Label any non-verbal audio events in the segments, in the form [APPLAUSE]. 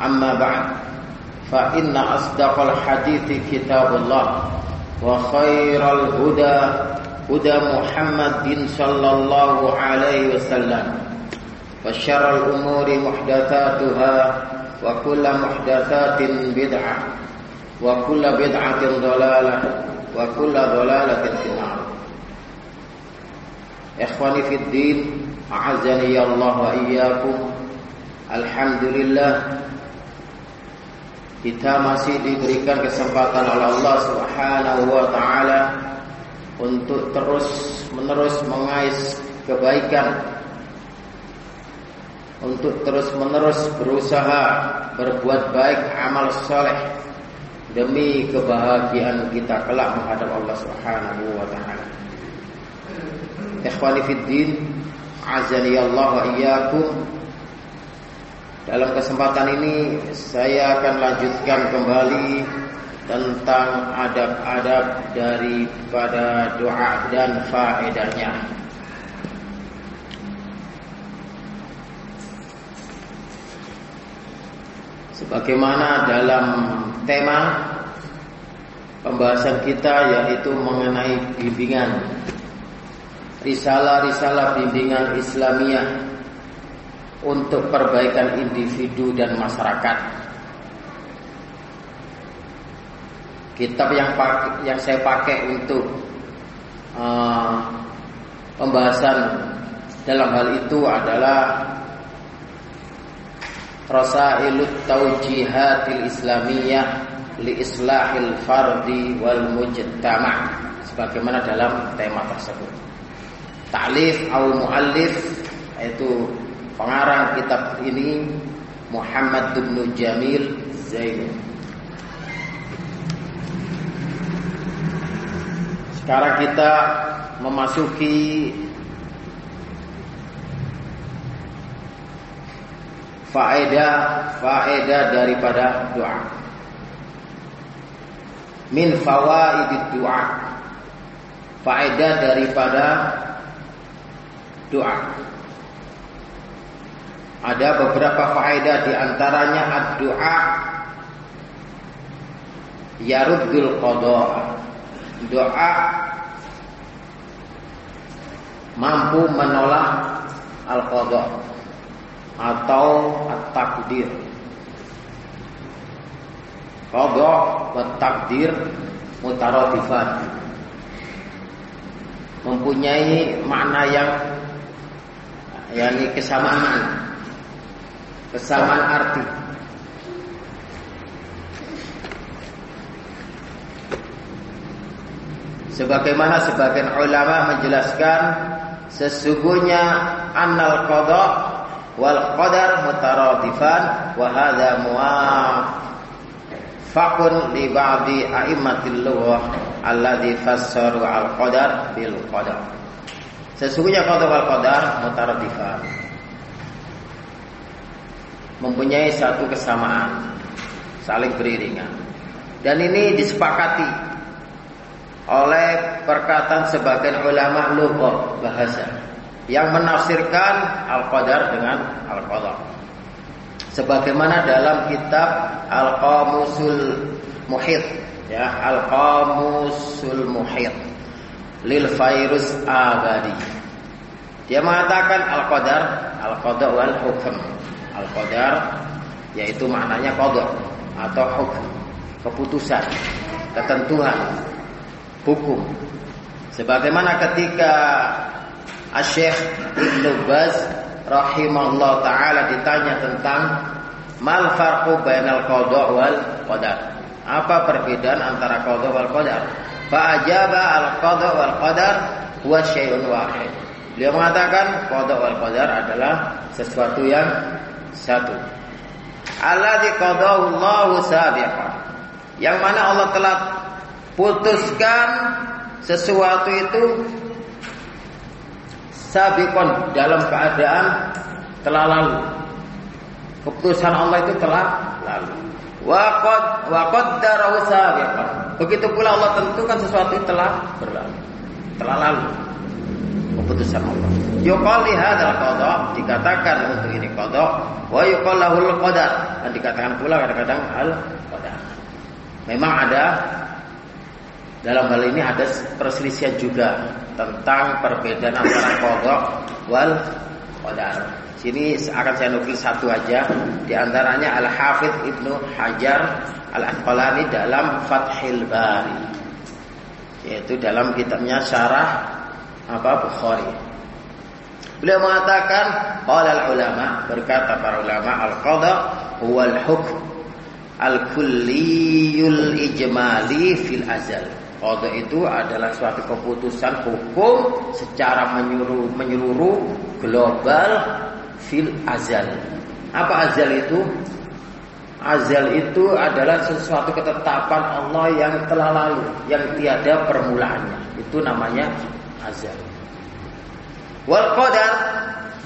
أما بعد فإن أصدق الحديث كتاب الله وخير الهدى هدى محمد صلى الله عليه وسلم وشر الأمور محدثاتها وكل محدثات بدعة وكل بدعة ضلالة وكل ضلالة في النار. إخواني في الدين أعزني الله وإياكم. الحمد لله kita masih diberikan kesempatan oleh Allah Subhanahu wa taala untuk terus menerus mengais kebaikan untuk terus menerus berusaha berbuat baik amal soleh demi kebahagiaan kita kelak menghadap Allah Subhanahu wa taala. Ikhwani fid din, azani Allah wa iyyakum dalam kesempatan ini saya akan lanjutkan kembali tentang adab-adab daripada doa dan faedahnya. Sebagaimana dalam tema pembahasan kita yaitu mengenai bimbingan risalah-risalah bimbingan Islamiyah untuk perbaikan individu dan masyarakat. Kitab yang yang saya pakai untuk uh, pembahasan dalam hal itu adalah Rasailut Taujihatil Islamiyah li Islahil Fardi wal Mujtama sebagaimana dalam tema tersebut. Ta'lif au muallif yaitu Pengarang kitab ini Muhammad bin Jamil Zain. Sekarang kita memasuki faedah faedah daripada doa. Min fawaidid doa. Faedah daripada doa. Ada beberapa faedah di antaranya ad-du'a yaruddul qada. Doa mampu menolak al-qada atau at-takdir. Qada wa takdir mutaradifan. Mempunyai makna yang yakni kesamaan kesamaan arti. Sebagaimana sebagian ulama menjelaskan sesungguhnya annal qada wal qadar mutaradifan wa hadza muwafaqun li ba'di a'immatil lughah alladhi fassaru al qadar bil qadar. Sesungguhnya qada wal qadar mutaradifan mempunyai satu kesamaan saling beriringan dan ini disepakati oleh perkataan sebagian ulama lughah bahasa yang menafsirkan al-qadar dengan al-qadar. Sebagaimana dalam kitab Al-Qamusul Muhit ya, Al-Qamusul Muhit lil Fairus Abadi. Dia mengatakan al-qadar, al-qadar wal hukm. Al-qadar yaitu maknanya qadar atau hukum, keputusan, ketentuan hukum. Sebagaimana ketika Syekh Ibnu Baz rahimahullah taala ditanya tentang mal farqu bainal qada wal qadar. Apa perbedaan antara qada wal qadar? Fa ajaba al qada wal qadar huwa syai'un wahid. Beliau mengatakan qada wal qadar adalah sesuatu yang satu. Alladzi qadahu Allah sabiqan. Yang mana Allah telah putuskan sesuatu itu sabikon dalam keadaan telah lalu. Keputusan Allah itu telah lalu. Waqad waqaddarahu sabiqan. Begitu pula Allah tentukan sesuatu itu telah berlalu. Telah lalu. Keputusan Allah. Yuqal li hadzal qada dikatakan untuk ini qada wa yuqal lahul qadar dan dikatakan pula kadang-kadang al qadar. Memang ada dalam hal ini ada perselisihan juga tentang perbedaan antara kodok wal qadar. Sini akan saya nukil satu aja di antaranya Al Hafidh Ibnu Hajar Al Asqalani dalam Fathil Bari yaitu dalam kitabnya Syarah apa Bukhari. Beliau mengatakan qala ulama berkata para ulama al qada huwal hukm al kulliyul ijmali fil azal Qadha itu adalah suatu keputusan hukum secara menyeluruh, menyeluruh global fil azal. Apa azal itu? Azal itu adalah sesuatu ketetapan Allah yang telah lalu, yang tiada permulaannya. Itu namanya azal. Wal qadar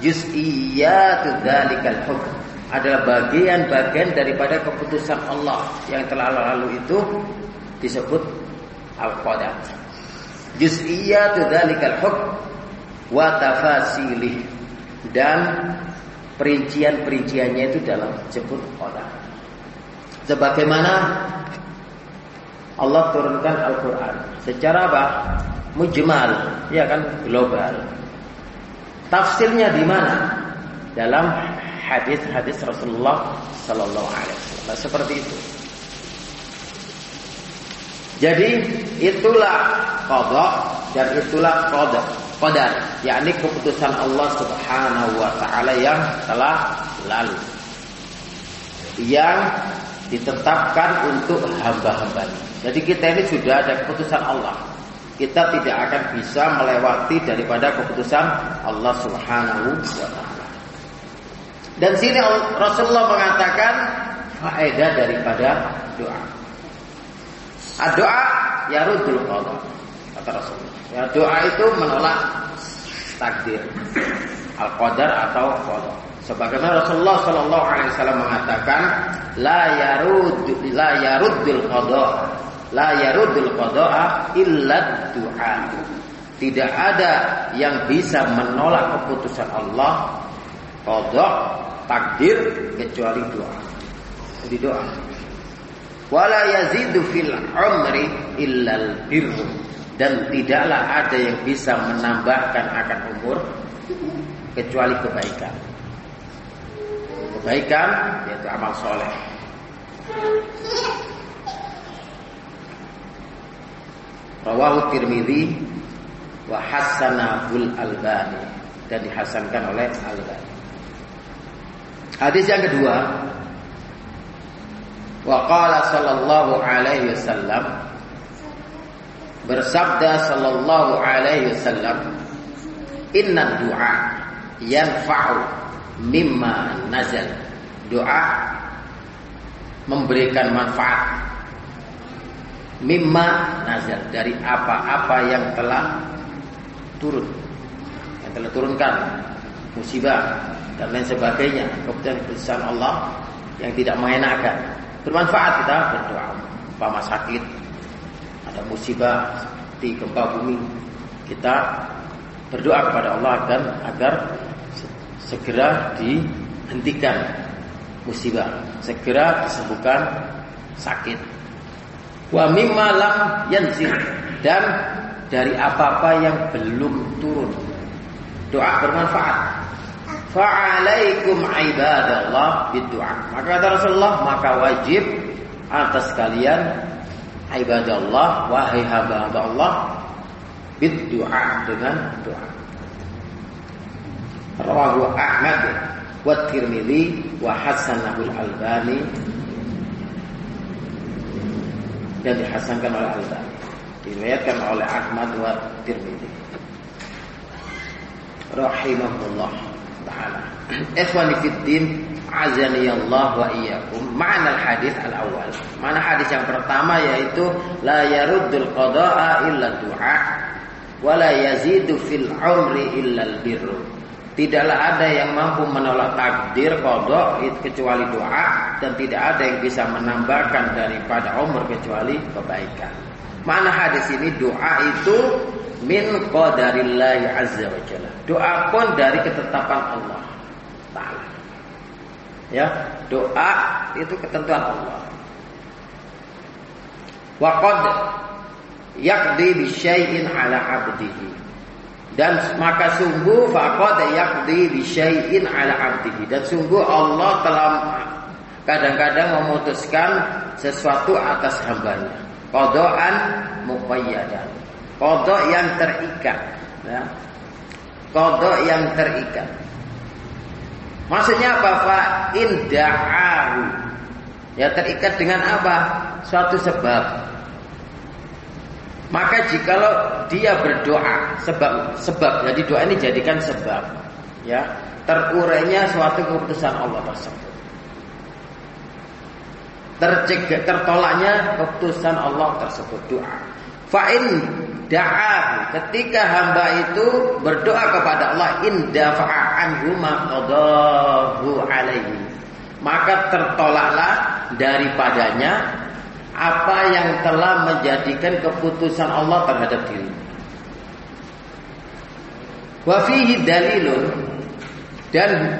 juz'iyatu dzalikal hukm adalah bagian-bagian daripada keputusan Allah yang telah lalu itu disebut al-qadar. Juz'iyatu dzalikal hukm wa tafasilih dan perincian-perinciannya itu dalam disebut qadar. Sebagaimana Allah turunkan Al-Qur'an secara apa? Mujmal, ya kan global. Tafsirnya di mana? Dalam hadis-hadis Rasulullah sallallahu alaihi wasallam. Seperti itu. Jadi itulah qada dan itulah qadar. Qadar yakni keputusan Allah Subhanahu wa taala yang telah lalu. Yang ditetapkan untuk hamba-hambanya. Jadi kita ini sudah ada keputusan Allah. Kita tidak akan bisa melewati daripada keputusan Allah Subhanahu wa taala. Dan sini Rasulullah mengatakan faedah daripada doa. Doa ya rudul qada kata Rasulullah. Ya doa itu menolak takdir al qadar atau qada. Sebagaimana Rasulullah Shallallahu Alaihi Wasallam mengatakan, la yarud la yarudul qada la yarudul qada illa doa. Tidak ada yang bisa menolak keputusan Allah qada takdir kecuali doa. Jadi doa wala yazidu fil umri illal birru dan tidaklah ada yang bisa menambahkan akan umur kecuali kebaikan. Kebaikan yaitu amal soleh. Rawahu Tirmidzi wa hasanahul Albani. dan dihasankan oleh Al-Albani. Hadis yang kedua, wa qala sallallahu alaihi wasallam bersabda sallallahu alaihi wasallam inna du'a yanfa'u mimma nazal. Doa memberikan manfaat mimma nazal dari apa-apa yang telah turun. Yang telah turunkan. Musibah dan lain sebagainya. Keputusan Allah yang tidak mengenakan. Bermanfaat kita berdoa. Umpama sakit ada musibah di gempa bumi kita berdoa kepada Allah agar agar segera dihentikan musibah segera disembuhkan sakit Wa mimma lam yanzil dan dari apa-apa yang belum turun. Doa bermanfaat. Fa'alaikum ibadallah bidu'a. Maka kata Rasulullah, maka wajib atas kalian ibadallah wahai hamba Allah bidu'a dengan doa. Rawahu Ahmad wa Tirmidzi wa hasanahu Al-Albani dan dihasankan oleh Al-Albani. Diriwayatkan oleh Ahmad wa Tirmidzi. Rahimahullah taala. Ikhwani fid azani Allah wa iyyakum. Ma'na hadis al-awwal. Mana hadis yang pertama yaitu la yaruddul qada'a illa du'a wa la yazidu fil umri illa al-birru. Tidaklah ada yang mampu menolak takdir kodok kecuali doa dan tidak ada yang bisa menambahkan daripada umur kecuali kebaikan. Mana hadis ini doa itu min qadarillahi azza wa jalla. Doa pun dari ketetapan Allah taala. Ya, doa itu ketentuan Allah. Wa qad yaqdi bi syai'in ala 'abdihi dan maka sungguh faqad yaqdi bi syai'in ala 'abdihi. Dan sungguh Allah telah kadang-kadang memutuskan sesuatu atas hambanya. Qadaan muqayyadan. Qada yang terikat. Ya. Qada yang terikat. Maksudnya apa? Fa inda'ahu ya terikat dengan apa? Suatu sebab maka jikalau dia berdoa sebab sebab jadi doa ini jadikan sebab ya terurainya suatu keputusan Allah tersebut. Tercegah tertolaknya keputusan Allah tersebut doa. Fa'in da'a ketika hamba itu berdoa kepada Allah in dafa'a anhu maqadahu alaihi maka tertolaklah daripadanya apa yang telah menjadikan keputusan Allah terhadap diri. Wa fihi dalilun dan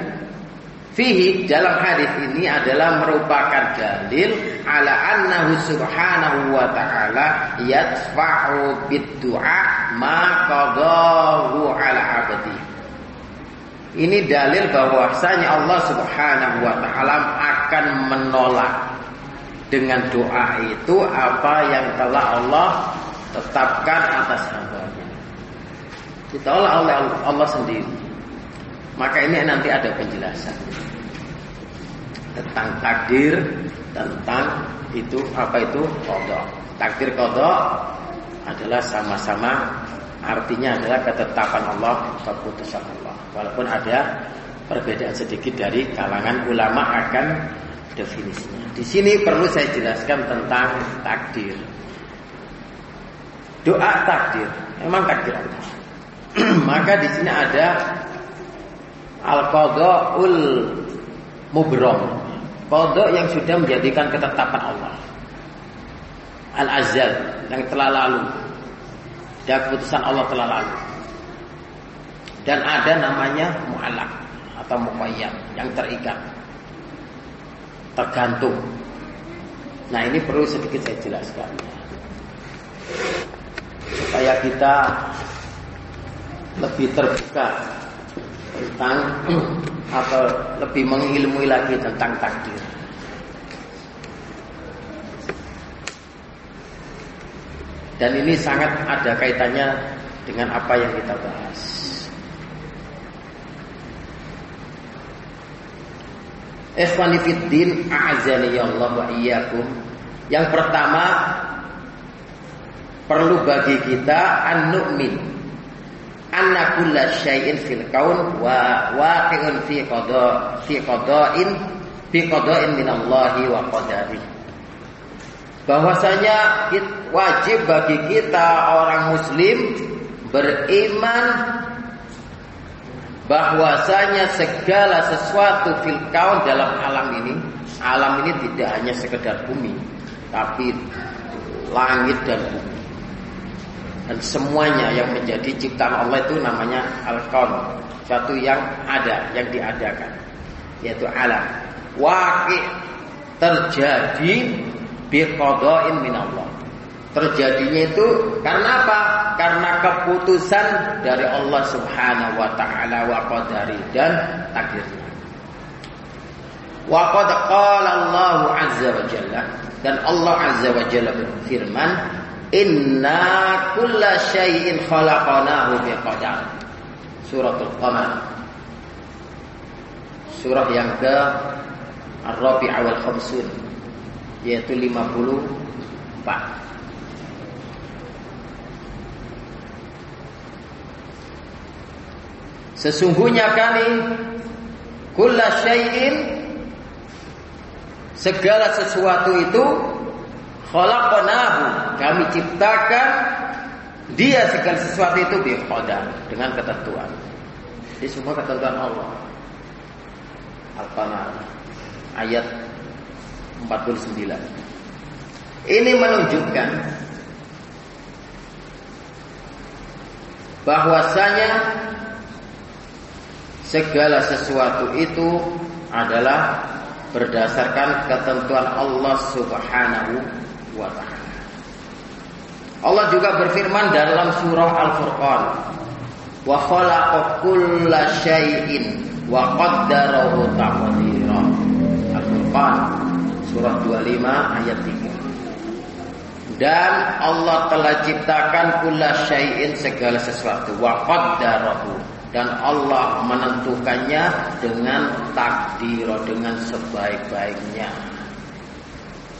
fihi dalam hadis ini adalah merupakan dalil ala annahu subhanahu wa ta'ala yadfa'u bid-du'a ma qadahu ala abdi. Ini dalil bahwasanya Allah Subhanahu wa taala akan menolak dengan doa itu apa yang telah Allah tetapkan atas hambanya. Ditolak oleh Allah sendiri. Maka ini nanti ada penjelasan tentang takdir, tentang itu apa itu kodok. Takdir kodok adalah sama-sama artinya adalah ketetapan Allah, keputusan Allah. Walaupun ada perbedaan sedikit dari kalangan ulama akan definisinya. Di sini perlu saya jelaskan tentang takdir. Doa takdir, memang takdir Allah. [CLEARS THROAT] Maka di sini ada al-qada'ul mubrom. Qada yang sudah menjadikan ketetapan Allah. Al-azal yang telah lalu. Dan keputusan Allah telah lalu. Dan ada namanya mu'alak atau muqayyad yang terikat tergantung. Nah ini perlu sedikit saya jelaskan supaya kita lebih terbuka tentang [CLEARS THROAT] atau lebih mengilmui lagi tentang takdir. Dan ini sangat ada kaitannya dengan apa yang kita bahas. Ikhwani ya Allah wa iyyakum. Yang pertama perlu bagi kita an-nu'min anna kulla syai'in fil kaun wa waqi'un fi qada fi qada'in fi qada'in min Allah wa qadari. Bahwasanya wajib bagi kita orang muslim beriman bahwasanya segala sesuatu fil kaun dalam alam ini alam ini tidak hanya sekedar bumi tapi langit dan bumi dan semuanya yang menjadi ciptaan Allah itu namanya al-kaun, suatu yang ada, yang diadakan, yaitu alam. Wakil terjadi biqada'in min Allah. Terjadinya itu karena apa? Karena keputusan dari Allah Subhanahu wa taala wa qadari dan takdirnya. Wa qad qala Allah azza wa jalla dan Allah azza wa jalla berfirman Inna kulla syai'in khalaqanahu biqadar. Suratul Qamar. Surah yang ke Ar-Rabi' awal khamsun yaitu 54. Sesungguhnya kami kulla syai'in segala sesuatu itu Khalaqnahu, kami ciptakan dia segala sesuatu itu biqadar dengan ketentuan. Ini semua ketentuan Allah. Al-Qamar ayat 49. Ini menunjukkan bahwasanya segala sesuatu itu adalah berdasarkan ketentuan Allah Subhanahu wa taala. Allah juga berfirman dalam surah Al-Furqan, "Wa khalaqa kulla syai'in wa qaddarahu taqdira." Al-Furqan surah 25 ayat 3. Dan Allah telah ciptakan kulla syai'in segala sesuatu wa qaddarahu dan Allah menentukannya dengan takdir dengan sebaik-baiknya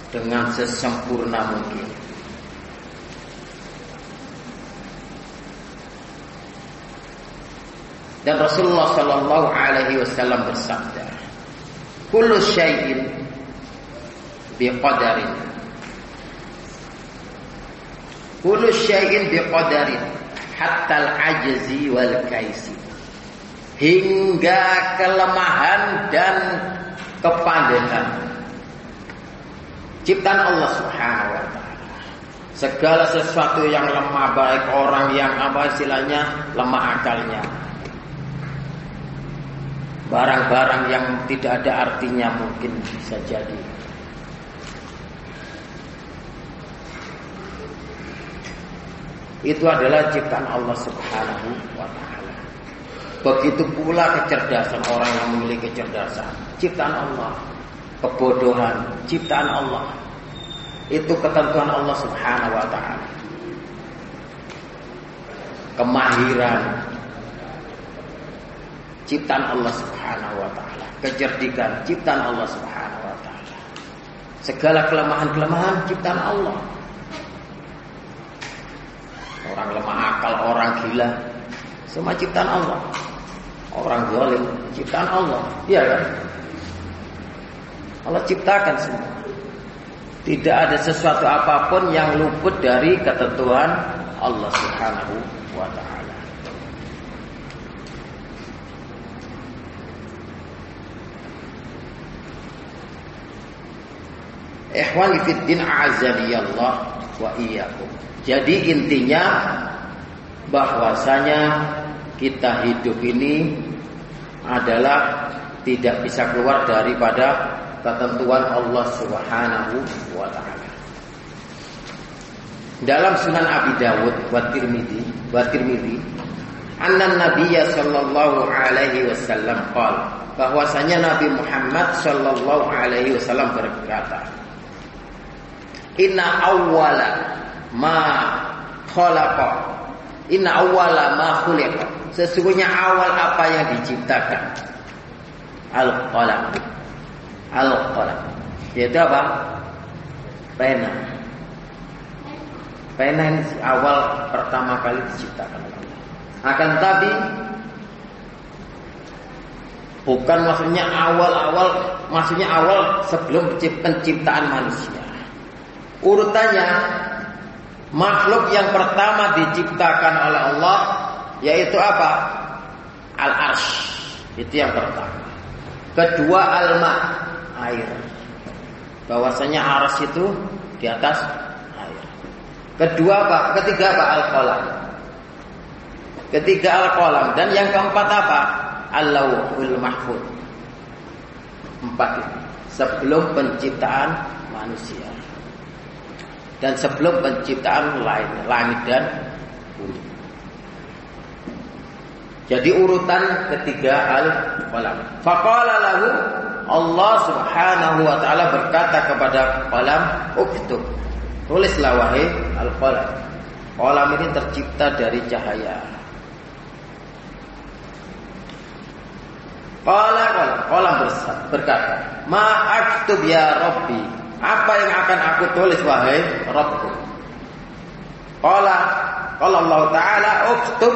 dengan sesempurna mungkin. Dan Rasulullah Shallallahu Alaihi Wasallam bersabda, "Kullu syai'in biqadarin." Kullu syai'in biqadarin hatta al-ajzi wal kaisi. Hingga kelemahan dan kepandehan Ciptaan Allah Subhanahu wa taala. Segala sesuatu yang lemah baik orang yang apa istilahnya lemah akalnya. Barang-barang yang tidak ada artinya mungkin bisa jadi. Itu adalah ciptaan Allah Subhanahu wa taala. Begitu pula kecerdasan orang yang memiliki kecerdasan, ciptaan Allah kebodohan ciptaan Allah. Itu ketentuan Allah Subhanahu wa taala. Kemahiran ciptaan Allah Subhanahu wa taala. Kecerdikan ciptaan Allah Subhanahu wa taala. Segala kelemahan-kelemahan ciptaan Allah. Orang lemah akal, orang gila, semua ciptaan Allah. Orang zalim ciptaan Allah. Iya kan? Allah ciptakan semua. Tidak ada sesuatu apa pun yang luput dari ketentuan Allah Subhanahu wa taala. Ikhwan fiddin Allah wa iyyakum. Jadi intinya bahwasanya kita hidup ini adalah tidak bisa keluar daripada ketentuan Allah Subhanahu wa taala. Dalam Sunan Abi Dawud wa Tirmidzi wa Tirmidzi anna Nabiyya sallallahu alaihi wasallam qala bahwasanya Nabi Muhammad sallallahu alaihi wasallam berkata Inna awwala ma khalaqa Inna awwala ma khuliqa Sesungguhnya awal apa yang diciptakan Al-qalam al-qalam. Yaitu apa? Pena. Pena ini awal pertama kali diciptakan Akan tapi bukan maksudnya awal-awal, maksudnya awal sebelum penciptaan manusia. Urutannya makhluk yang pertama diciptakan oleh Allah yaitu apa? Al-Arsh. Itu yang pertama. Kedua al-ma, air. Bahwasanya aras itu di atas air. Kedua apa? Ketiga apa? Al-qalam. Ketiga al-qalam dan yang keempat apa? Al-lauhul mahfud. Empat itu. Sebelum penciptaan manusia. Dan sebelum penciptaan lain, langit dan bumi. Jadi urutan ketiga al-qalam. Faqala lahu Allah Subhanahu wa taala berkata kepada qalam, "Uktub." Tulislah wahai al-qalam. Qalam ini tercipta dari cahaya. Qala qala qalam berkata, "Ma aktub ya Rabbi?" Apa yang akan aku tulis wahai Rabbku? Qala qala Allah taala, "Uktub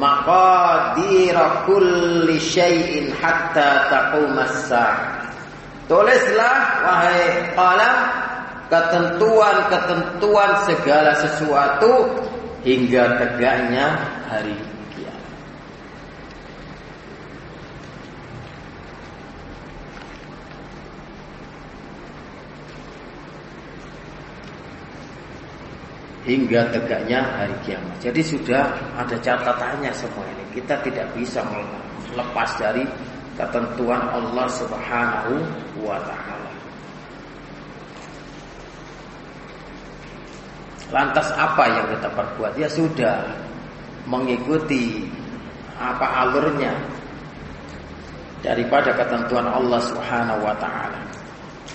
maqadir kulli syai'in hatta taqumas Tulislah wahai qalam ketentuan-ketentuan segala sesuatu hingga tegaknya hari kiamat. Hingga tegaknya hari kiamat. Jadi sudah ada catatannya semua ini. Kita tidak bisa lepas dari ketentuan Allah Subhanahu wa taala. Lantas apa yang kita perbuat? Ya sudah mengikuti apa alurnya daripada ketentuan Allah Subhanahu wa taala.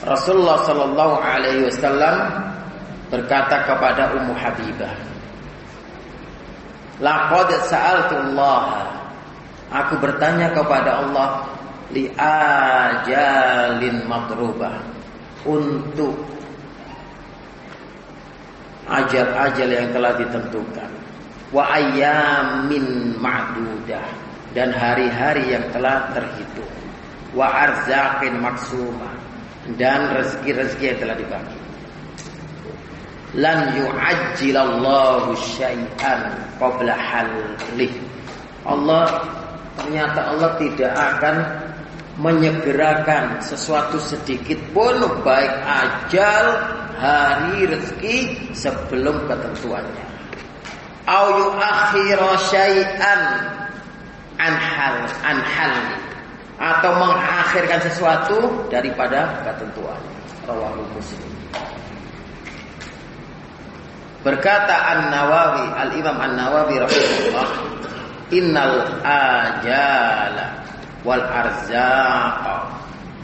Rasulullah sallallahu alaihi wasallam berkata kepada Ummu Habibah, Laqad sa'altullah Aku bertanya kepada Allah li ajalin madrubah untuk ajal-ajal yang telah ditentukan wa ayamin ma'dudah dan hari-hari yang telah terhitung wa arzaqin maksumah dan rezeki-rezeki yang telah dibagi lan yu'ajjilallahu syai'an qabla halih. Allah ternyata Allah tidak akan menyegerakan sesuatu sedikit pun baik ajal hari rezeki sebelum ketentuannya. Au yu'akhira syai'an an hal an hal atau mengakhirkan sesuatu daripada ketentuannya. Rawahu Muslim. Berkata An-Nawawi, Al-Imam An-Nawawi rahimahullah, "Innal ajala wal arzaqa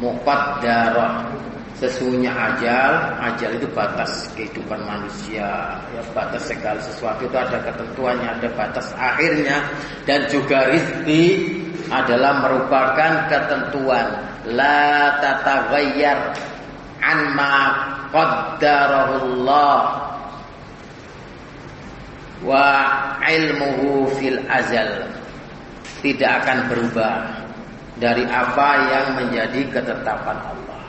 muqaddarah." Sesungguhnya ajal, ajal itu batas kehidupan manusia, ya batas segala sesuatu itu ada ketentuannya, ada batas akhirnya dan juga rizki adalah merupakan ketentuan. La tataghayyar an ma qaddarahullah wa ilmuhu fil azal. Tidak akan berubah dari apa yang menjadi ketetapan Allah.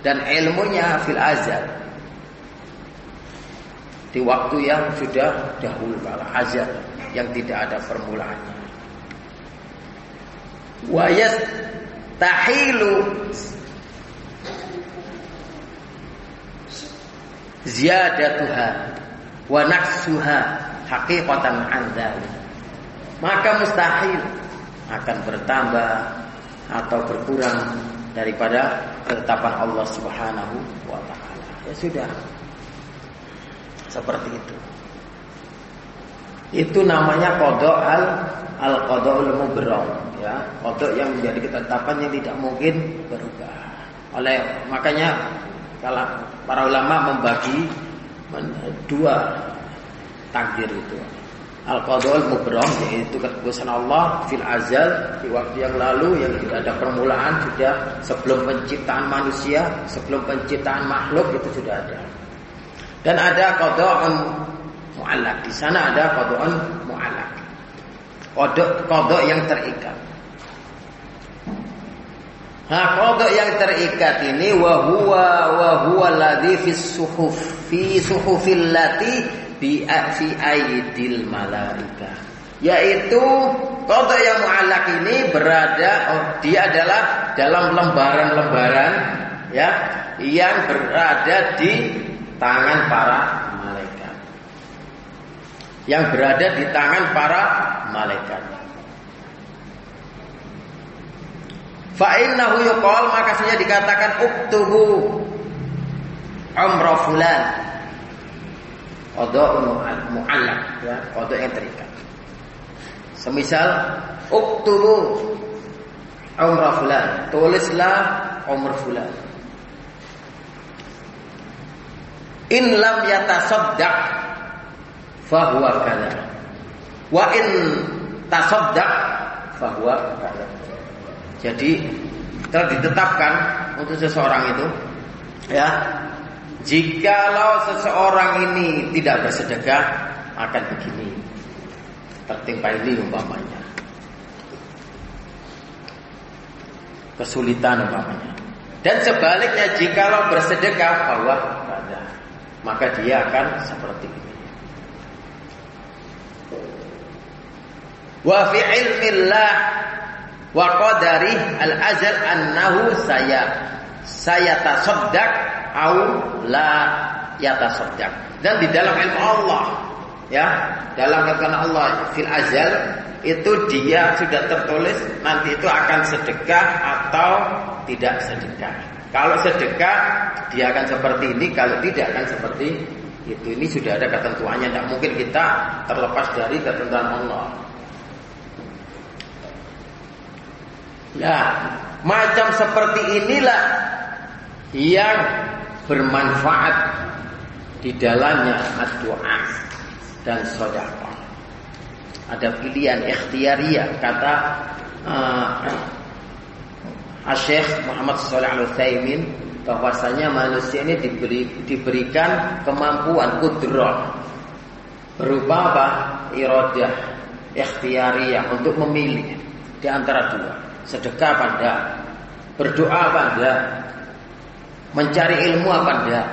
Dan ilmunya fil azal. Di waktu yang sudah dahulu kala azal yang tidak ada permulaannya. Wa tahilu ziyadatuha wa haqiqatan an Maka mustahil akan bertambah atau berkurang daripada ketetapan Allah Subhanahu wa taala. Ya sudah. Seperti itu. Itu namanya kodok al al kodok mubrong ya kodok yang menjadi ketetapan yang tidak mungkin berubah. Oleh makanya kalau para ulama membagi dua takdir itu. Al-Qadul Mubram yaitu keputusan Allah fil azal di waktu yang lalu yang tidak ada permulaan sudah sebelum penciptaan manusia, sebelum penciptaan makhluk itu sudah ada. Dan ada qada'un mu'allaq. Di sana ada qada'un mu'allaq. Qada' qada' yang terikat. Nah, qada' yang terikat ini wa huwa wa huwa alladhi fi suhuf fi suhufil lati fi fi aidil malaika. Yaitu qada yang mu'allaq ini berada oh, dia adalah dalam lembaran-lembaran ya yang berada di tangan para malaikat. Yang berada di tangan para malaikat fa innahu yuqal makasihnya dikatakan uktubu umrah fulan Kodok mu'allak ya, kodok yang terikat. Semisal uktulu umrah fulan, tulislah umrah fulan. In lam yatasaddaq fahuwa kada. Wa in tasaddaq fahuwa kada. Jadi telah ditetapkan untuk seseorang itu ya Jikalau seseorang ini tidak bersedekah akan begini. Tertimpa ini umpamanya. Kesulitan umpamanya. Dan sebaliknya jikalau bersedekah bahwa ada, maka dia akan seperti ini. Wa fi ilmillah wa qadari al-azal annahu saya saya tasaddaq au la yatasaddaq. Dan di dalam ilmu Allah ya, dalam kata Allah fil azal itu dia sudah tertulis nanti itu akan sedekah atau tidak sedekah. Kalau sedekah dia akan seperti ini, kalau tidak akan seperti itu. Ini sudah ada ketentuannya, tidak mungkin kita terlepas dari ketentuan Allah. Nah, macam seperti inilah yang bermanfaat di dalamnya doa dan sodako. Ada pilihan ikhtiariyah kata uh, [CLEARS THROAT] Syekh Muhammad Saleh Al Utsaimin bahwasanya manusia ini diberi, diberikan kemampuan kudrah berupa apa? Iradah ikhtiariyah untuk memilih di antara dua. Sedekah pada berdoa pada Mencari ilmu apa enggak?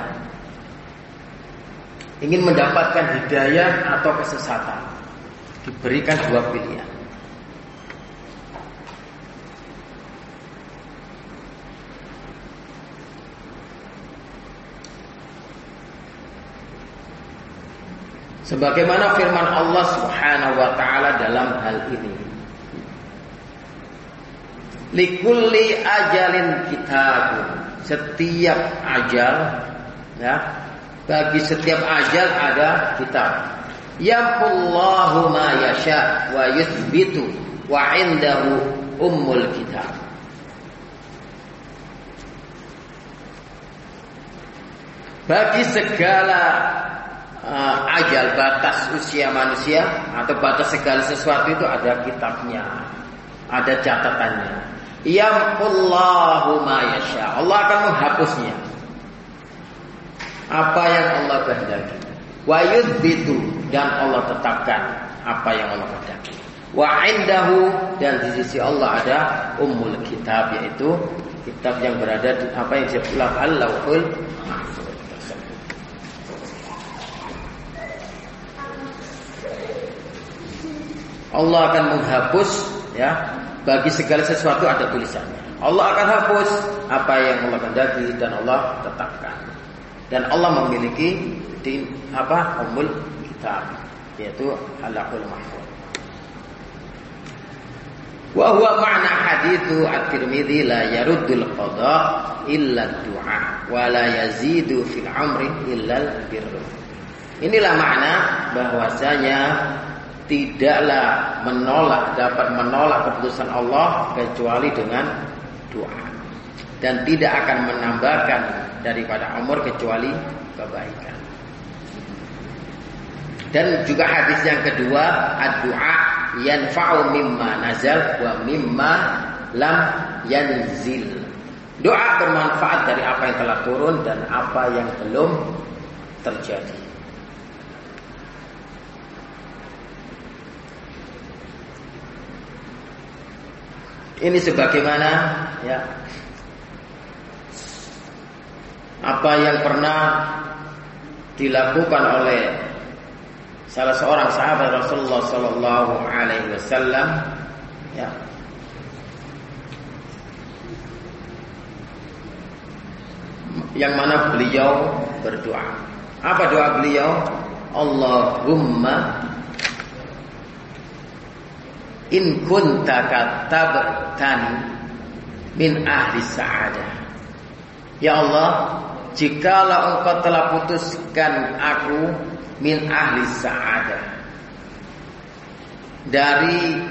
Ingin mendapatkan hidayah atau kesesatan? Diberikan dua pilihan. Sebagaimana firman Allah Subhanahu wa taala dalam hal ini. Likulli ajalin kitabun setiap ajal ya. Bagi setiap ajal ada kitab. Yamhullahu ma yasha wa yuthbitu wa indahu ummul kitab. Bagi segala uh, ajal batas usia manusia atau batas segala sesuatu itu ada kitabnya ada catatannya Yamkullahu ma yasha. Allah akan menghapusnya. Apa yang Allah kehendaki. Wa dan Allah tetapkan apa yang Allah kehendaki. Wa indahu dan di sisi Allah ada ummul kitab yaitu kitab yang berada di apa yang disebut al-lauhul. Allah akan menghapus ya bagi segala sesuatu ada tulisannya. Allah akan hapus apa yang Allah kehendaki dan Allah tetapkan. Dan Allah memiliki di apa? Umul kitab yaitu Allahul Mahfuz. Wa huwa ma'na hadithu at-Tirmidzi la yaruddul qada illa du'a wa la yazidu fil amri illa al-birr. Inilah makna bahwasanya tidaklah menolak dapat menolak keputusan Allah kecuali dengan doa dan tidak akan menambahkan daripada umur kecuali kebaikan. Dan juga hadis yang kedua, ad-du'a yanfa'u mimma nazal wa mimma lam yanzil. Doa bermanfaat dari apa yang telah turun dan apa yang belum terjadi. Ini sebagaimana ya apa yang pernah dilakukan oleh salah seorang sahabat Rasulullah Sallallahu Alaihi Wasallam ya. Yang mana beliau berdoa. Apa doa beliau? Allahumma in kunta katabtani min ahli sa'adah. Ya Allah jikalau engkau telah putuskan aku min ahli sa'adah. Dari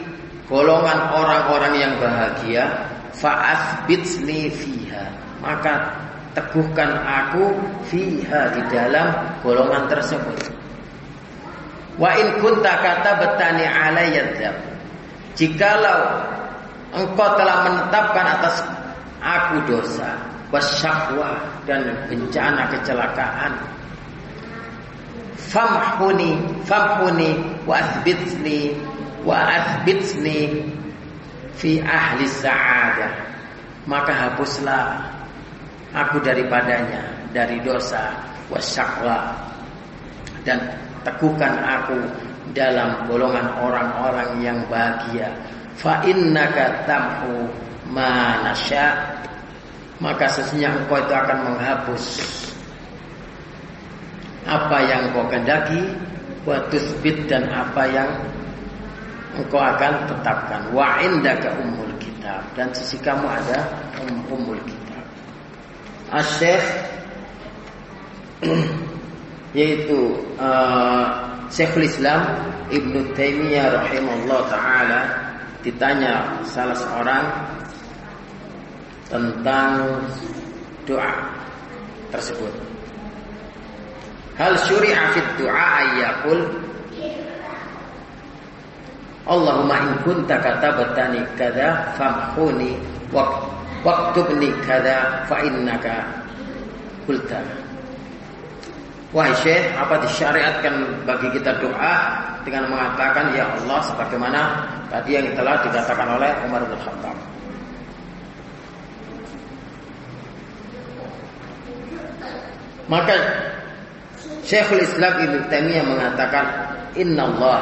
golongan orang-orang yang bahagia fa'asbitsni fiha. Maka teguhkan aku fiha di dalam golongan tersebut. Wa in kunta kata betani alayyadzab jikalau engkau telah menetapkan atas aku dosa wasyakwa dan bencana kecelakaan famhuni famhuni wa athbitni wa athbitni fi ahli sa'adah maka hapuslah aku daripadanya dari dosa wasyakwa dan teguhkan aku dalam golongan orang-orang yang bahagia. Fa innaka tamhu ma maka sesungguhnya engkau itu akan menghapus apa yang engkau kehendaki wa tusbit dan apa yang engkau akan tetapkan. Wa indaka ummul kitab. Dan sisi kamu ada um, ummul kitab. Asyikh [CLEARS THROAT] yaitu uh, Syekhul Islam Ibnu Taimiyah rahimahullah taala ditanya salah seorang tentang doa tersebut. Hal syuri'a fit du'a ayyakul Allahumma in kunta katabatani kada famhuni waktubni kada fa innaka qulta Wahai Syekh, apa disyariatkan bagi kita doa dengan mengatakan ya Allah sebagaimana tadi yang telah dikatakan oleh Umar bin Khattab. Maka Syekhul Islam Ibnu Taimiyah mengatakan Inna Allah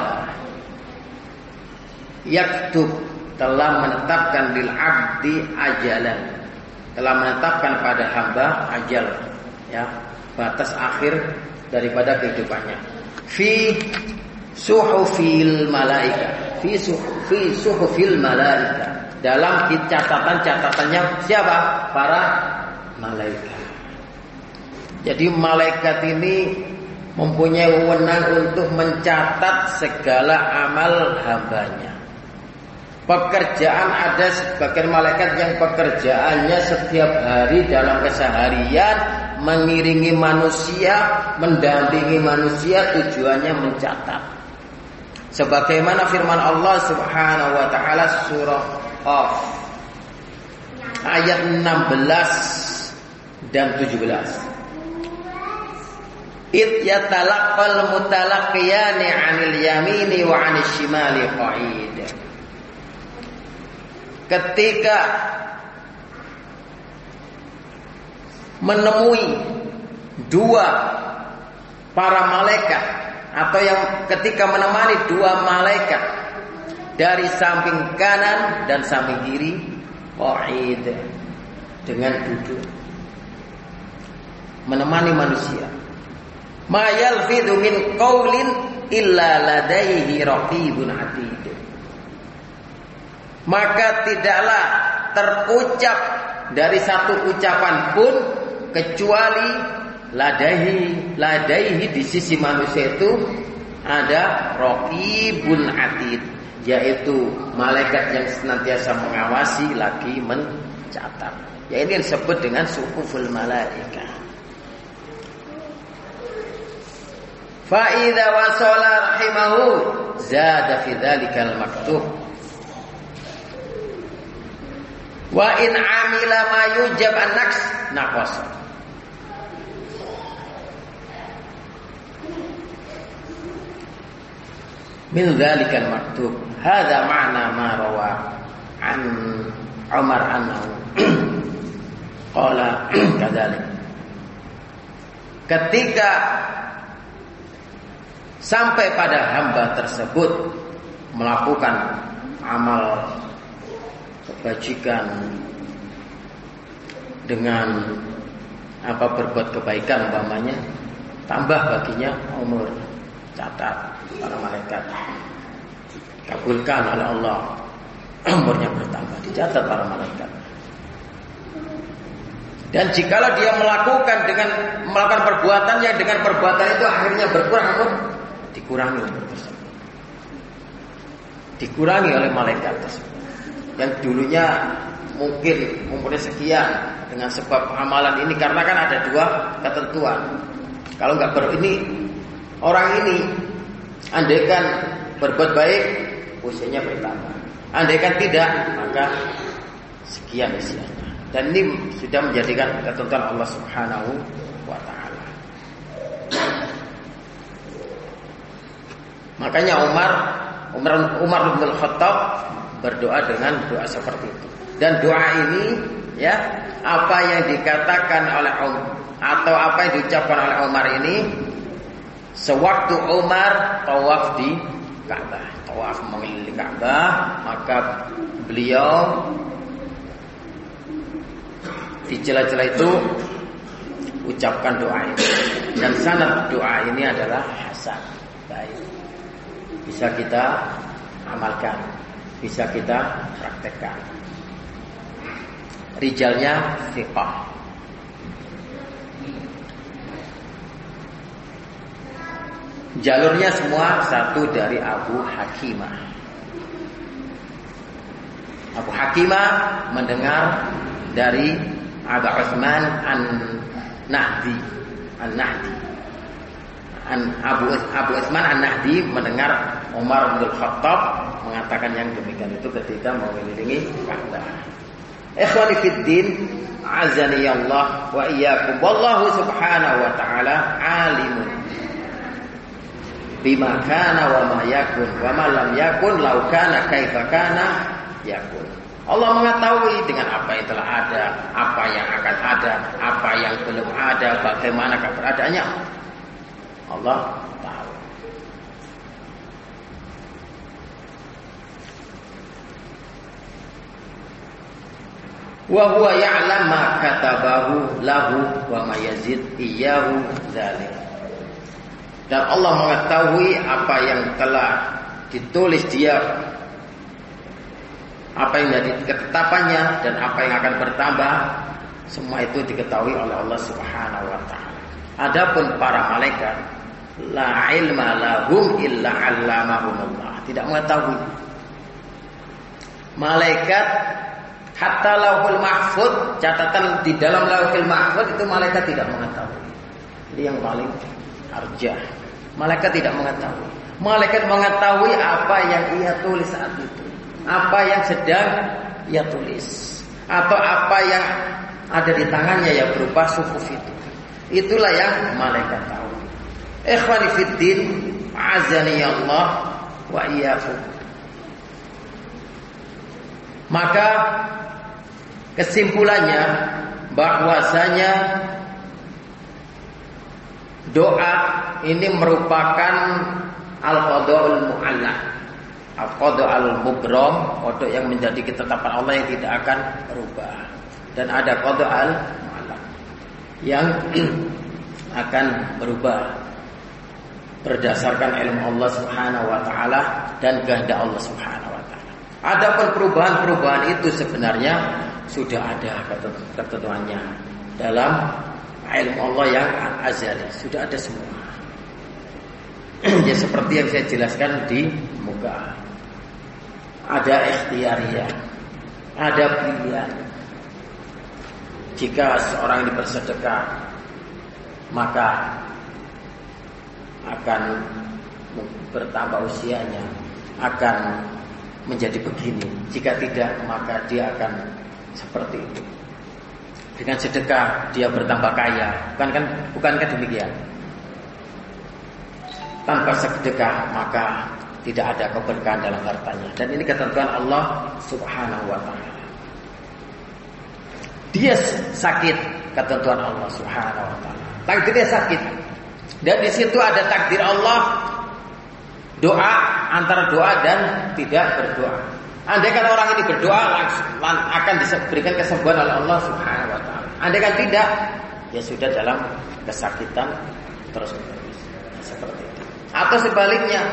yaktub telah menetapkan lil abdi ajalan telah menetapkan pada hamba ajal ya batas akhir daripada kehidupannya. Fi suhufil malaika. Fi suhufi suhufil malaika. Dalam catatan-catatannya siapa? Para malaikat. Jadi malaikat ini mempunyai wewenang untuk mencatat segala amal hambanya. Pekerjaan ada sebagian malaikat yang pekerjaannya setiap hari dalam keseharian mengiringi manusia, mendampingi manusia tujuannya mencatat. Sebagaimana firman Allah Subhanahu wa taala surah Qaf ayat 16 dan 17. It yatalaqqal mutalaqqiyani 'anil yamini wa 'anil shimali qa'id. Ketika menemui dua para malaikat atau yang ketika menemani dua malaikat dari samping kanan dan samping kiri qa'id dengan duduk. Menemani manusia. Ma yalfidhu min qaulin illa ladaihi raqibun atid. Maka tidaklah terucap dari satu ucapan pun kecuali ladaihi ladaihi di sisi manusia itu ada raqibun atid yaitu malaikat yang senantiasa mengawasi lagi mencatat ya ini yang disebut dengan suhuful malaikat Fa idza wasala rahimahu zada fi maktub. Wa in amila ma yujab an-naqs naqas. Min dzalikal maktub. Hadza ma'na ma rawa an Umar anhu. [CLEARS THROAT] Qala [CLEARS THROAT] kadzalik. Ketika sampai pada hamba tersebut melakukan amal kebajikan dengan apa berbuat kebaikan umpamanya tambah baginya umur catat para malaikat kabulkan oleh Allah umurnya bertambah dicatat para malaikat dan jikalau dia melakukan dengan melakukan perbuatannya dengan perbuatan itu akhirnya berkurang pun dikurangi umur tersebut. Dikurangi oleh malaikat tersebut. Yang dulunya mungkin umurnya sekian dengan sebab amalan ini karena kan ada dua ketentuan. Kalau nggak ber ini orang ini andaikan berbuat baik usianya bertambah. Andaikan tidak maka sekian usianya. Dan ini sudah menjadikan ketentuan Allah Subhanahu wa taala. Makanya Umar Umar Umar bin Khattab berdoa dengan doa seperti itu. Dan doa ini ya, apa yang dikatakan oleh Umar atau apa yang diucapkan oleh Umar ini sewaktu Umar tawaf di Ka'bah, tawaf mengelilingi Ka'bah, maka beliau di celah-celah itu ucapkan doa ini. Dan sanad doa ini adalah hasan baik. Bisa kita amalkan bisa kita praktekkan. Rijalnya fiqah jalurnya semua satu dari Abu Hakimah. Abu Hakimah mendengar dari Abu Utsman An-Nahdi. An-Nahdi. An Abu Abu Utsman An-Nahdi mendengar Umar bin Khattab mengatakan yang demikian itu ketika mengelilingi Ka'bah. Ikhwani fid din, azani Allah wa iyyakum. Wallahu subhanahu wa ta'ala alimun bima kana wa ma yakun wa ma lam yakun law kana kaifa kana yakun. Allah mengetahui dengan apa yang telah ada, apa yang akan ada, apa yang belum ada, bagaimana keberadaannya. Allah tahu. Wa huwa ya'lam ma katabahu lahu wa ma yazid iyyahu dzalik. Dan Allah mengetahui apa yang telah ditulis dia apa yang jadi ketetapannya dan apa yang akan bertambah semua itu diketahui oleh Allah Subhanahu wa taala. Adapun para malaikat la ilma lahum illa 'allamahumullah. Tidak mengetahui. Malaikat hatta lauhul mahfud, catatan di dalam lauhul mahfud itu malaikat tidak mengetahui. Ini yang paling arjah. Malaikat tidak mengetahui. Malaikat mengetahui apa yang ia tulis saat itu apa yang sedang ia tulis atau apa yang ada di tangannya yang berupa suhuf itu. Itulah yang malaikat tahu. Ikhwani fiddin, azani Allah wa iyyakum. Maka kesimpulannya bahwasanya doa ini merupakan al-qadaul mu'allaq Al-qadha al-mubram, kodok yang menjadi ketetapan Allah yang tidak akan berubah. Dan ada qadha al-mu'allaq yang [CLEARS THROAT] akan berubah berdasarkan ilmu Allah Subhanahu wa taala dan kehendak Allah Subhanahu wa taala. Adapun perubahan-perubahan itu sebenarnya sudah ada ketentuannya dalam ilmu Allah yang azali, sudah ada semua. [CLEARS THROAT] ya seperti yang saya jelaskan di muka ada ikhtiariyah, ada pilihan. Jika seorang ini bersedekah, maka akan bertambah usianya, akan menjadi begini. Jika tidak, maka dia akan seperti itu. Dengan sedekah dia bertambah kaya. Bukan kan bukankah demikian? Tanpa sedekah maka tidak ada keberkahan dalam hartanya. Dan ini ketentuan Allah Subhanahu wa taala. Dia sakit ketentuan Allah Subhanahu wa taala. Takdirnya sakit. Dan di situ ada takdir Allah doa antara doa dan tidak berdoa. Andai kan orang ini berdoa langsung akan diberikan kesembuhan oleh Allah Subhanahu wa taala. Andai kan tidak, ya sudah dalam kesakitan terus menerus. Seperti itu. Atau sebaliknya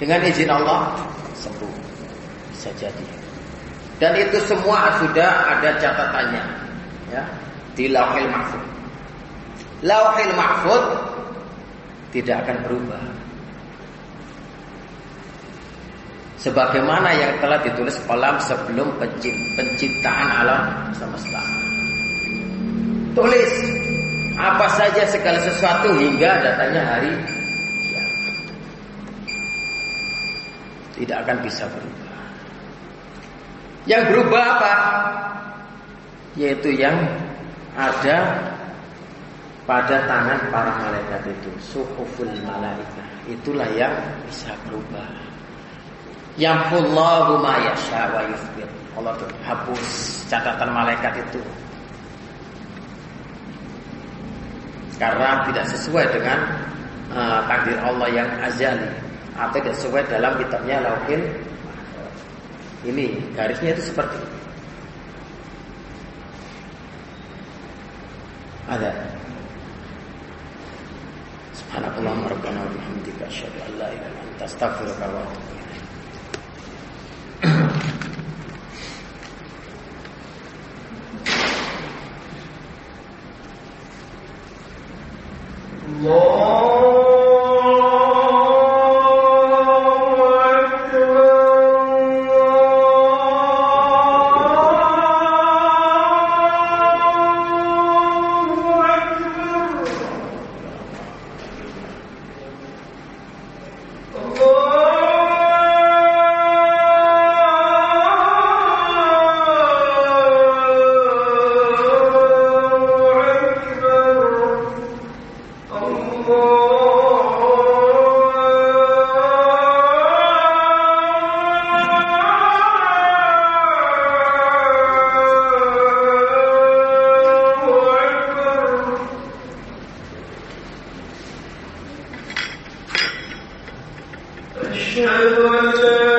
dengan izin Allah sembuh. Bisa jadi. Dan itu semua sudah ada catatannya ya di Lauhil Mahfud. Lauhil Mahfud tidak akan berubah sebagaimana yang telah ditulis kolam sebelum penciptaan alam semesta. Tulis apa saja segala sesuatu hingga datanya hari Tidak akan bisa berubah. Yang berubah apa? Yaitu yang ada pada tangan para malaikat itu, suhuful malaikat. Itulah yang bisa berubah. Yamhullahu ma yasha wa yuthbir. Allah tuh hapus catatan malaikat itu. Karena tidak sesuai dengan uh, takdir Allah yang azali atau tidak sesuai dalam kitabnya Lauhil ini garisnya itu seperti ini. Ada. Subhanallah rabbana wa bihamdika asyhadu an la ilaha illa anta astaghfiruka wa Krishna.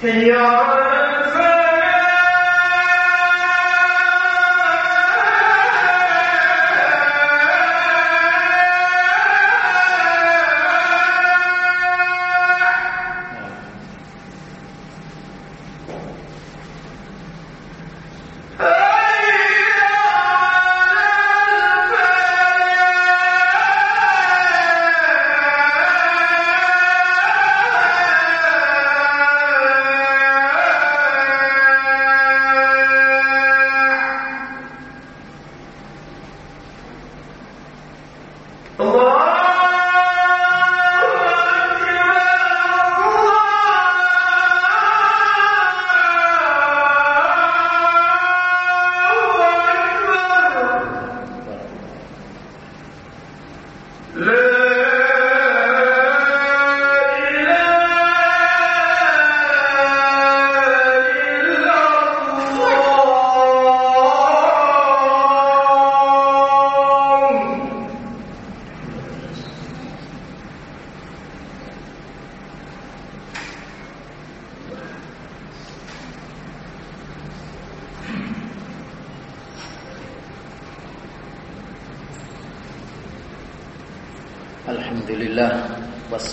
Señor.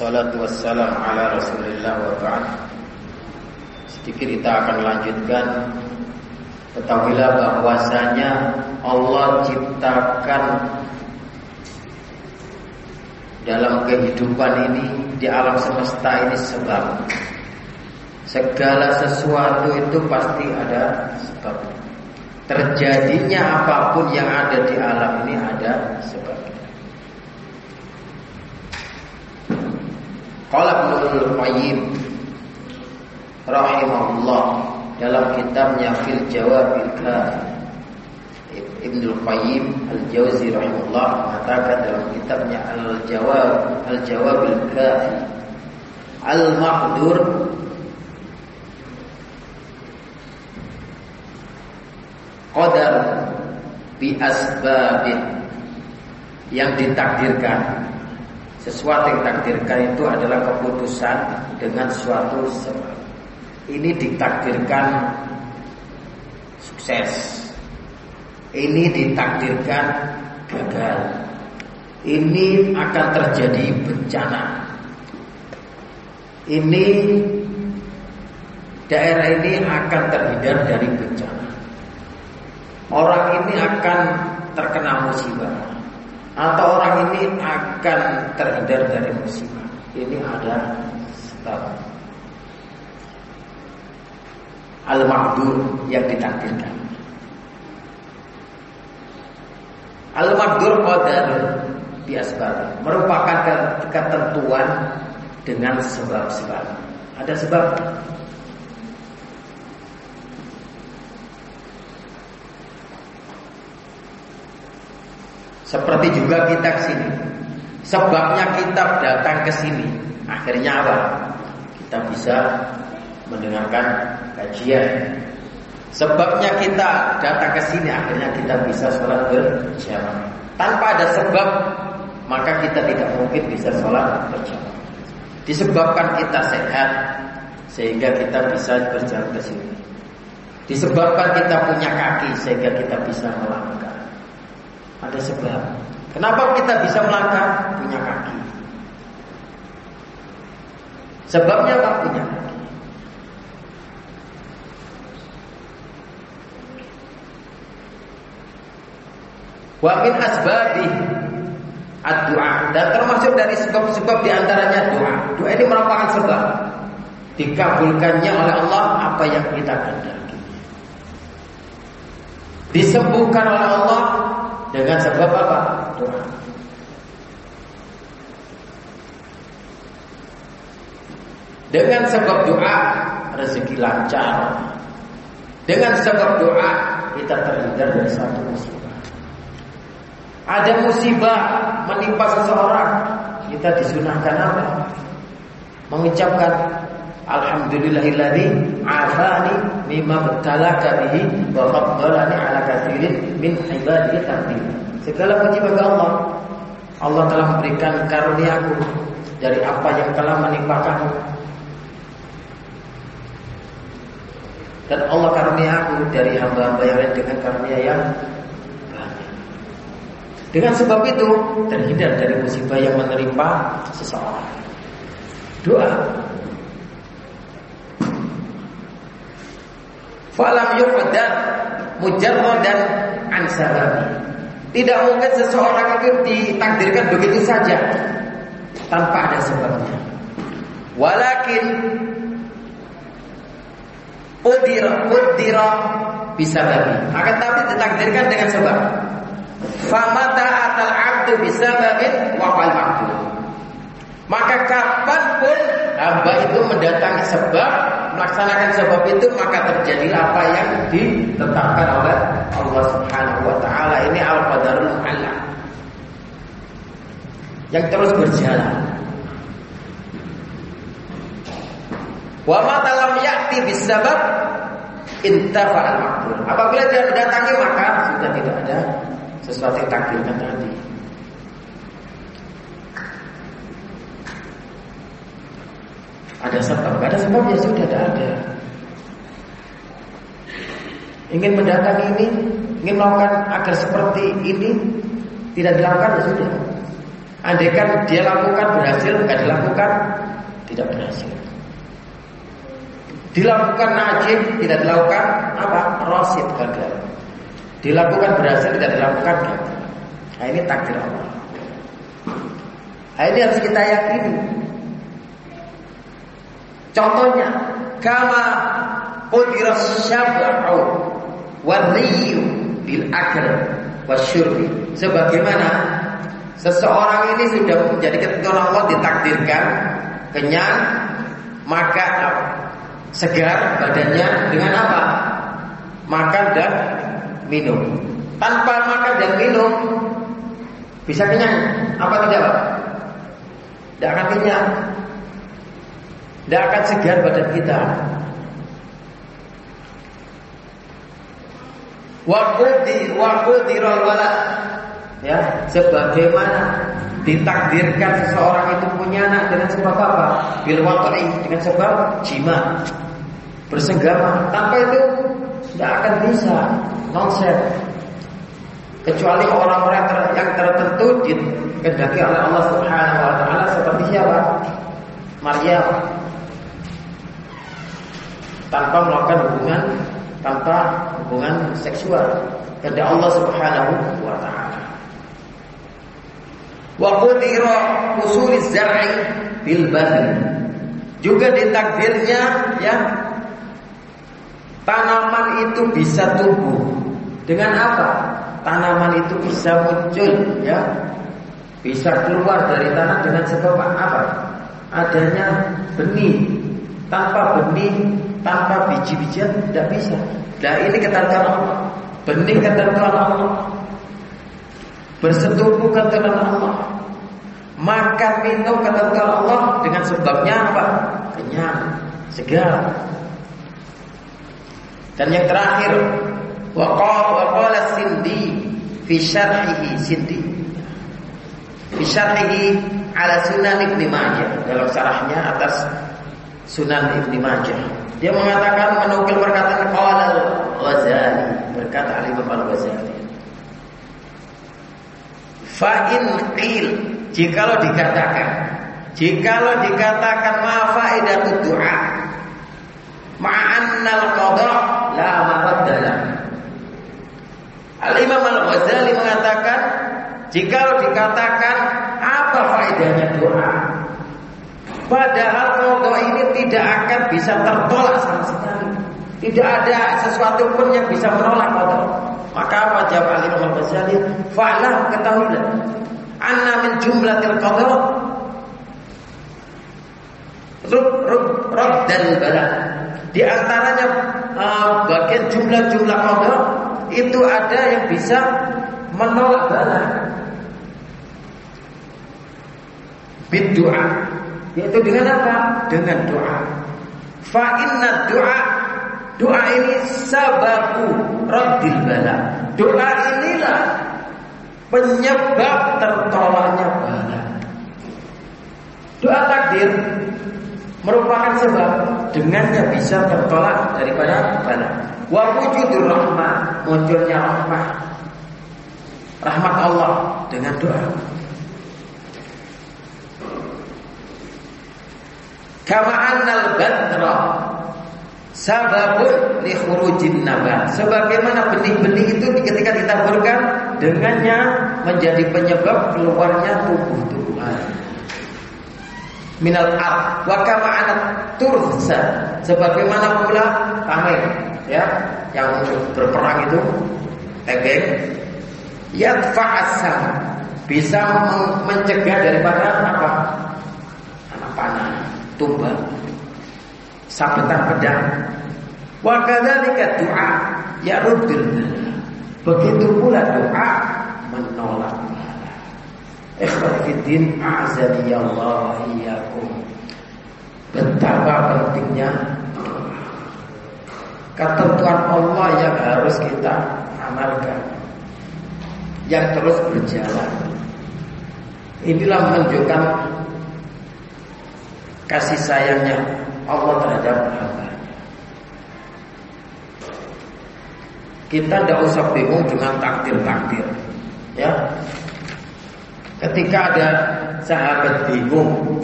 Wassalatu wassalam ala rasulillah wa ba'd. Sedikit kita akan lanjutkan. Ketahuilah bahwasanya Allah ciptakan Dalam kehidupan ini Di alam semesta ini sebab. Segala sesuatu itu pasti ada sebab. Terjadinya apa pun yang ada di alam ini ada sebab Qala Ibnu Qayyim rahimahullah dalam kitabnya Fil Jawabil Ibnu Qayyim Al-Jauzi rahimahullah mengatakan dalam kitabnya Al-Jawab Al-Jawabil Kafi Al-Mahdur Qadar bi asbabin yang ditakdirkan sesuatu yang takdirkan itu adalah keputusan dengan suatu sebab. Ini ditakdirkan sukses. Ini ditakdirkan gagal. Ini akan terjadi bencana. Ini daerah ini akan terhindar dari bencana. Orang ini akan terkena musibah atau orang ini akan terhindar dari musibah. Ini ada sebab al-maqdur yang ditakdirkan. Al-maqdur qadar biasbab merupakan ketentuan dengan sebab-sebab. Ada sebab Seperti juga kita ke sini. Sebabnya kita datang ke sini. Akhirnya apa? Kita bisa mendengarkan kajian. Sebabnya kita datang ke sini akhirnya kita bisa sholat berjamaah. Tanpa ada sebab maka kita tidak mungkin bisa sholat berjamaah. Disebabkan kita sehat sehingga kita bisa berjalan ke sini. Disebabkan kita punya kaki sehingga kita bisa melangkah. Ada sebab. Kenapa kita bisa melangkah? Punya kaki. Sebabnya apa? Punya kaki. Wa min asbabi ad-du'a dan termasuk dari sebab-sebab di antaranya doa. Doa ini merupakan sebab dikabulkannya oleh Allah apa yang kita kehendaki. Disembuhkan oleh Allah dengan sebab apa? Doa. Dengan sebab doa rezeki lancar. Dengan sebab doa kita terhindar dari satu musibah. Ada musibah menimpa seseorang, kita disunahkan apa? Mengucapkan Alhamdulillahilladzi afani mimma btalaka bihi wa faddalani ala katsirin min ibadihi taqdir. Segala puji bagi Allah. Allah telah memberikan karuniaku dari apa yang telah menimpa kamu. Dan Allah karunia aku dari hamba-hamba yang lain dengan karunia yang banyak. Dengan sebab itu terhindar dari musibah yang menerima seseorang. Doa Falam yuqdar mujarradan an sababi. Tidak mungkin seseorang itu ditakdirkan begitu saja tanpa ada sebabnya. Walakin udira udira bisa babi. Akan tapi ditakdirkan dengan sebab. Famata atal abdu bisa babin makhluk. Maka kapan pun hamba itu mendatangi sebab melaksanakan sebab itu maka terjadi apa yang ditetapkan oleh Allah Subhanahu wa taala. Ini al-qadarul mu'alla. Yang terus berjalan. Wa ma lam ya'ti bisabab intafa al-maqbul. Apabila dia mendatangi maka sudah tidak ada sesuatu yang takdirkan tadi. Ada sebab, ada sebab ya sudah tidak ada. Ingin mendatangi ini, ingin melakukan agar seperti ini tidak dilakukan ya sudah. Andai kan dia lakukan berhasil, nggak dilakukan tidak berhasil. Dilakukan najib, tidak dilakukan apa? Rosid gagal. Dilakukan berhasil, tidak dilakukan gagal. Nah ini takdir Allah. Nah, ini harus kita yakini. Contohnya, kama qudira syab'u wariyu bil akal wasyurbi. Sebagaimana seseorang ini sudah menjadi ketentuan Allah ditakdirkan kenyang, maka segar badannya dengan apa? Makan dan minum. Tanpa makan dan minum bisa kenyang apa tidak? Tidak akan kenyang. Tidak akan segar badan kita. Wakudi wakudi walad ya sebagaimana ditakdirkan seseorang itu punya anak dengan sebab apa? Bil dengan sebab jima bersenggama. Tanpa itu tidak akan bisa nonsen. Kecuali orang-orang yang tertentu dikehendaki oleh Allah Subhanahu wa taala seperti siapa? Maryam. Tanpa melakukan hubungan tanpa hubungan seksual kepada Allah Subhanahu wa taala. Wa qudira usul zar'i bil Juga ditakdirnya ya tanaman itu bisa tumbuh dengan apa? Tanaman itu bisa muncul ya. Bisa keluar dari tanah dengan sebab apa? Adanya benih. Tanpa benih, tanpa biji-bijian tidak bisa. Nah ini ketentuan Allah. Benih ketentuan Allah. Bersetubuh ketentuan Allah Makan minum ketentuan Allah Dengan sebabnya apa? Kenyang, segar Dan yang terakhir Waqala Sindi Fi syarhihi Sindi Fi syarhihi Ala sunan Ibn Majah Dalam syarahnya atas Sunan Ibn Majah Dia mengatakan menukil perkataan Qala al-Ghazali Berkata Ali al-Ghazali Fa'in qil Jikalau dikatakan Jikalau dikatakan Ma faidatu du'a Ma'annal qadha La maraddalah Al-Imam Al-Ghazali mengatakan Jikalau dikatakan Apa faedahnya doa Padahal qadha ini tidak akan bisa tertolak sama sekali Tidak ada sesuatu pun yang bisa menolak qadha maka apa jawab Imam Al-Ghazali? Fa'lam ketahuilah anna min jumlatil qada rub rub rub dan bala. Di antaranya uh, bagian jumlah-jumlah qada itu ada yang bisa menolak bala. Bidua yaitu dengan apa? Dengan doa. Fa inna doa Doa ini sababu raddil bala. Doa inilah penyebab tertolaknya bala. Doa takdir merupakan sebab dengannya bisa tertolak daripada bala. Wa wujudur rahmah, munculnya rahmah. Rahmat Allah dengan doa. Kama annal badra Sababun li khurujin nabat. Sebagaimana benih-benih itu ketika ditaburkan dengannya menjadi penyebab keluarnya tumbuh-tumbuhan. Minal ard wa kama anat tursa. Sebagaimana pula tamir ya yang berperang itu tebeng yadfa'asam bisa mencegah daripada apa? anak panah, tumbang sabetan pedang. Wa kadzalika doa yaruddul. Begitu pula doa menolak bala. Ikhwatiddin a'zani Allah iyyakum. Betapa pentingnya ketentuan Allah yang harus kita amalkan yang terus berjalan. Inilah menunjukkan kasih sayangnya Allah terhadap hamba. Kita tidak usah bingung dengan takdir-takdir, ya. Ketika ada sahabat bingung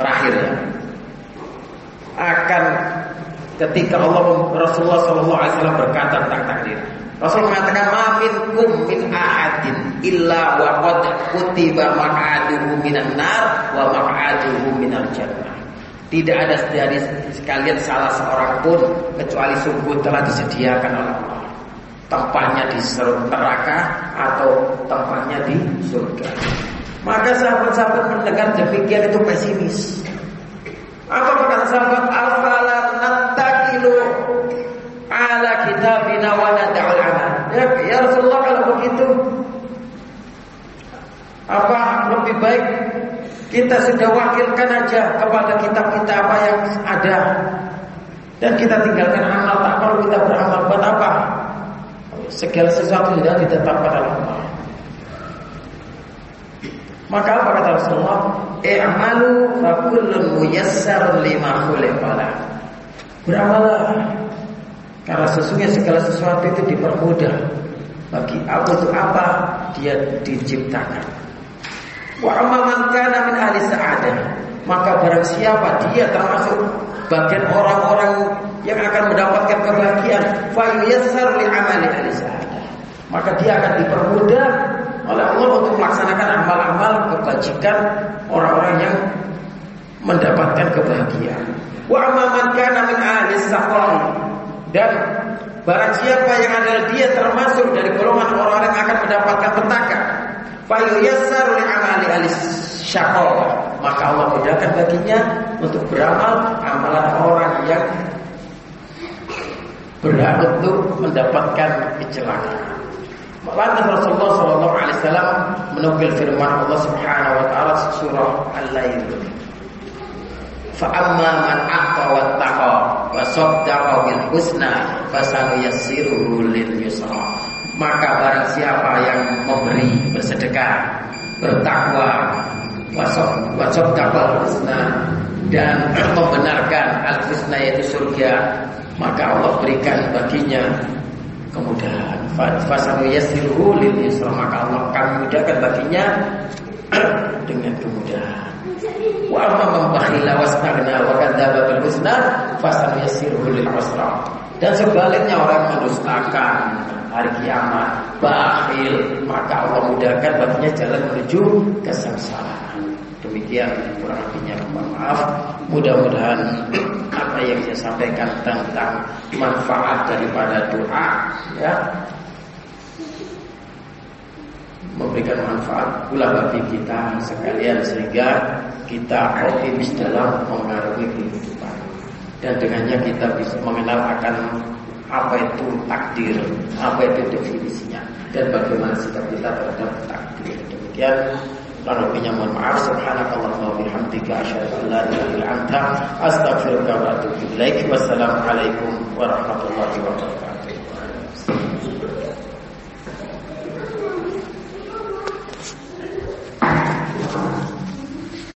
terakhir ya, akan ketika Allah Rasulullah Wasallam berkata tentang takdir. Rasul mengatakan kum min ahadin illa wa qad kutiba maq'aduhu minan nar wa maq'aduhu minal jannah. Tidak ada dari sekalian salah seorang pun kecuali sungguh telah disediakan oleh Allah. Tempatnya di neraka atau tempatnya di surga. Maka sahabat-sahabat mendengar demikian itu pesimis. Apa kata sahabat? Afala nattakilu ala kitabina wa nad'al amal. Ya, ya Rasulullah kalau begitu apa lebih baik kita sudah wakilkan aja kepada kitab kita apa yang ada dan kita tinggalkan amal tak perlu kita beramal buat apa? Segala sesuatu sudah ditetapkan oleh Allah. Maka apa kata Rasulullah? I'malu fa kullun muyassar lima khuliqala. Beramalah karena sesungguhnya segala sesuatu itu dipermudah bagi apa untuk apa dia diciptakan. Wa amman maka barang siapa dia termasuk bagian orang-orang yang akan mendapatkan kebahagiaan, fa yuyassar li. Maka dia akan dipermudah oleh Allah untuk melaksanakan amal-amal kebajikan orang-orang yang mendapatkan kebahagiaan. Wa amman dan barang siapa yang adalah dia termasuk dari golongan orang-orang yang akan mendapatkan petaka. Fayuyassar li amali alis syaqawah. Maka Allah mudahkan baginya untuk beramal amalan orang yang berhak untuk mendapatkan kecelakaan. Lantas Rasulullah Shallallahu Alaihi Wasallam menukil firman Allah Subhanahu Wa Taala surah Al-Lail. Fa'amma man aqta wa taqa wa saddaqa bil husna fasanuyassiruhu lil yusra. Maka barang siapa yang memberi, bersedekah, bertakwa, wa saddaqa al husna dan [CLEARS THROAT] membenarkan al husna yaitu surga, maka Allah berikan baginya kemudahan. Fasanuyassiruhu lil yusra. Maka Allah akan mudahkan baginya [CLEARS THROAT] dengan kemudahan. Wa amma man bakhila wastaghna wa kadzdzaba bil husna lil usra. Dan sebaliknya orang mendustakan hari kiamat, bakhil, maka Allah mudahkan baginya jalan menuju kesengsaraan. Demikian kurang lebihnya mohon maaf. Mudah-mudahan [CLEARS THROAT] apa yang saya sampaikan tentang manfaat daripada doa ya memberikan manfaat pula bagi kita sekalian sehingga kita optimis dalam mengarungi kehidupan dan dengannya kita bisa mengenal akan apa itu takdir, apa itu definisinya, dan bagaimana sikap kita terhadap takdir. Demikian punya mohon maaf Subhanakallahumma bihamdika asyhadu an la ilaha illa anta astaghfiruka. Wassalamualaikum warahmatullahi wabarakatuh.